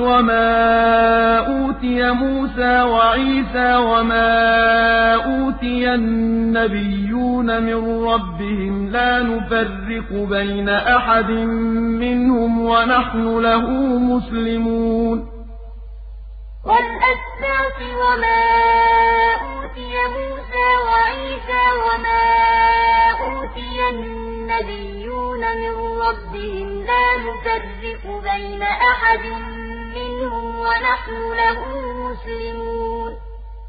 وَمَا أُوتِيَ مُوسَىٰ وَعِيسَىٰ وَمَا أُوتِيَ النَّبِيُّونَ مِن رَّبِّهِمْ لَا نُفَرِّقُ بَيْنَ أَحَدٍ مِّنْهُمْ وَنَحْنُ لَهُ مُسْلِمُونَ. وَمَا النَّبِيُّونَ مِن رَّبِّهِمْ لَا نُفَرِّقُ بَيْنَ أَحَدٍ مِّنْهُمْ وَنَحْنُ لَهُ مُسْلِمُونَ.